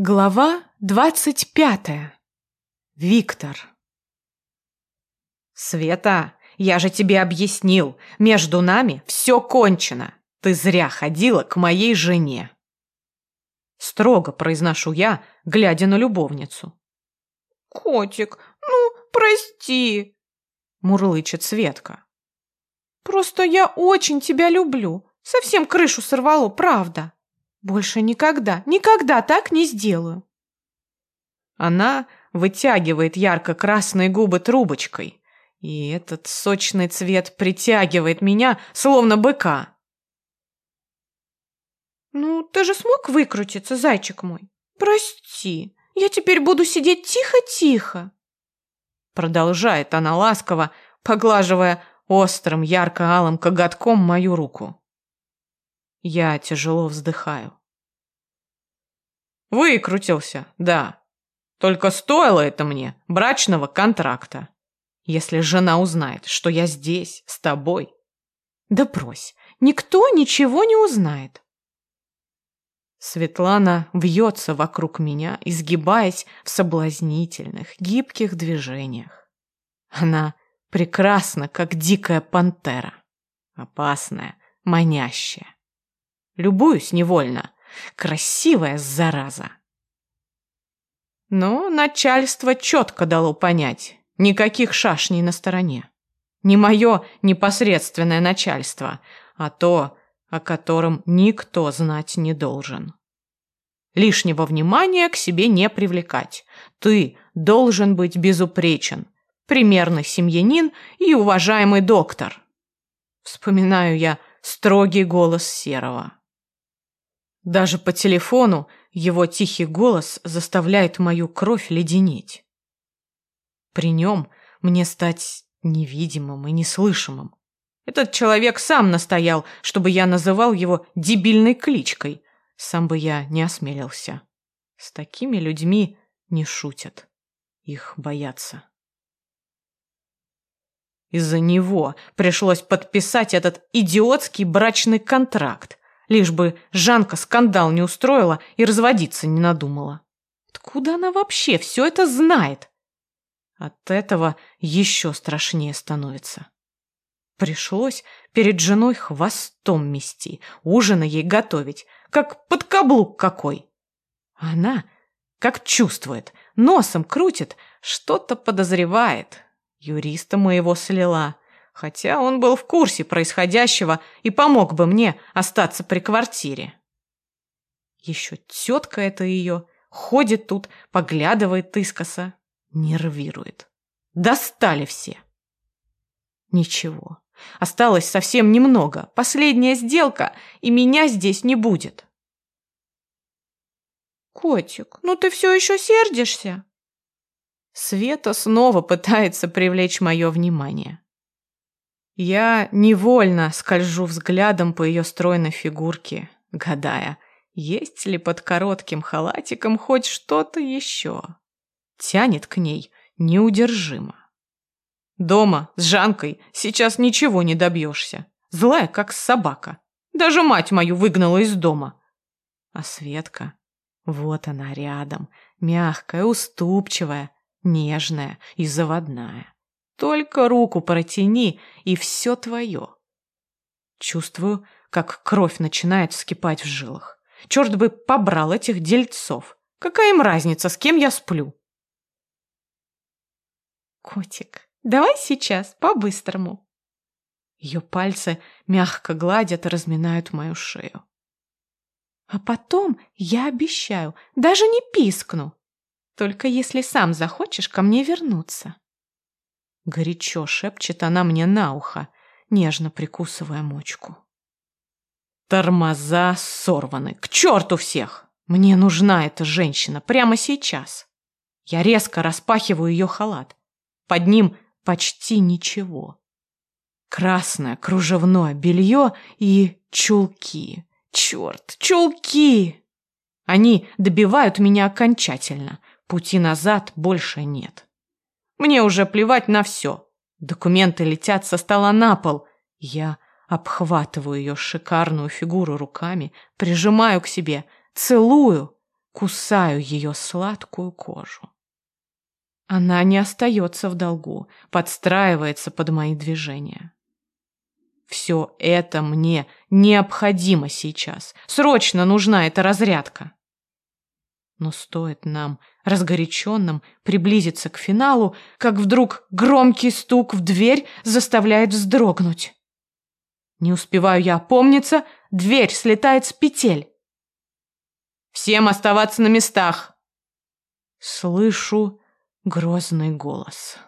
Глава двадцать пятая. Виктор. Света, я же тебе объяснил, между нами все кончено. Ты зря ходила к моей жене. Строго произношу я, глядя на любовницу. Котик, ну, прости, мурлычет Светка. Просто я очень тебя люблю. Совсем крышу сорвало, правда. Больше никогда, никогда так не сделаю. Она вытягивает ярко-красные губы трубочкой, и этот сочный цвет притягивает меня, словно быка. Ну, ты же смог выкрутиться, зайчик мой? Прости, я теперь буду сидеть тихо-тихо. Продолжает она ласково, поглаживая острым ярко-алым коготком мою руку. Я тяжело вздыхаю. Выкрутился, да. Только стоило это мне брачного контракта. Если жена узнает, что я здесь, с тобой. Да брось, никто ничего не узнает. Светлана вьется вокруг меня, изгибаясь в соблазнительных, гибких движениях. Она прекрасна, как дикая пантера. Опасная, манящая. Любуюсь невольно. Красивая зараза. Но начальство четко дало понять, никаких шашней на стороне. Не мое непосредственное начальство, а то, о котором никто знать не должен. Лишнего внимания к себе не привлекать. Ты должен быть безупречен, примерный семьянин и уважаемый доктор. Вспоминаю я строгий голос Серого. Даже по телефону его тихий голос заставляет мою кровь леденеть. При нем мне стать невидимым и неслышимым. Этот человек сам настоял, чтобы я называл его дебильной кличкой. Сам бы я не осмелился. С такими людьми не шутят. Их боятся. Из-за него пришлось подписать этот идиотский брачный контракт, лишь бы Жанка скандал не устроила и разводиться не надумала. Откуда она вообще все это знает? От этого еще страшнее становится. Пришлось перед женой хвостом мести, ужина ей готовить, как под каблук какой. Она, как чувствует, носом крутит, что-то подозревает. Юриста моего слила хотя он был в курсе происходящего и помог бы мне остаться при квартире. Еще тетка это ее ходит тут, поглядывает искоса, нервирует. Достали все. Ничего, осталось совсем немного, последняя сделка, и меня здесь не будет. Котик, ну ты все еще сердишься? Света снова пытается привлечь мое внимание. Я невольно скольжу взглядом по ее стройной фигурке, гадая, есть ли под коротким халатиком хоть что-то еще. Тянет к ней неудержимо. Дома с Жанкой сейчас ничего не добьешься. Злая, как собака. Даже мать мою выгнала из дома. А Светка, вот она рядом, мягкая, уступчивая, нежная и заводная. Только руку протяни, и все твое. Чувствую, как кровь начинает вскипать в жилах. Черт бы побрал этих дельцов. Какая им разница, с кем я сплю? Котик, давай сейчас, по-быстрому. Ее пальцы мягко гладят и разминают мою шею. А потом, я обещаю, даже не пискну. Только если сам захочешь ко мне вернуться. Горячо шепчет она мне на ухо, нежно прикусывая мочку. Тормоза сорваны. К черту всех! Мне нужна эта женщина прямо сейчас. Я резко распахиваю ее халат. Под ним почти ничего. Красное кружевное белье и чулки. Черт, чулки! Они добивают меня окончательно. Пути назад больше нет. Мне уже плевать на все. Документы летят со стола на пол. Я обхватываю ее шикарную фигуру руками, прижимаю к себе, целую. кусаю ее сладкую кожу. Она не остается в долгу, подстраивается под мои движения. Все это мне необходимо сейчас. Срочно нужна эта разрядка. Но стоит нам, разгоряченным, приблизиться к финалу, как вдруг громкий стук в дверь заставляет вздрогнуть. Не успеваю я опомниться, дверь слетает с петель. «Всем оставаться на местах!» Слышу грозный голос.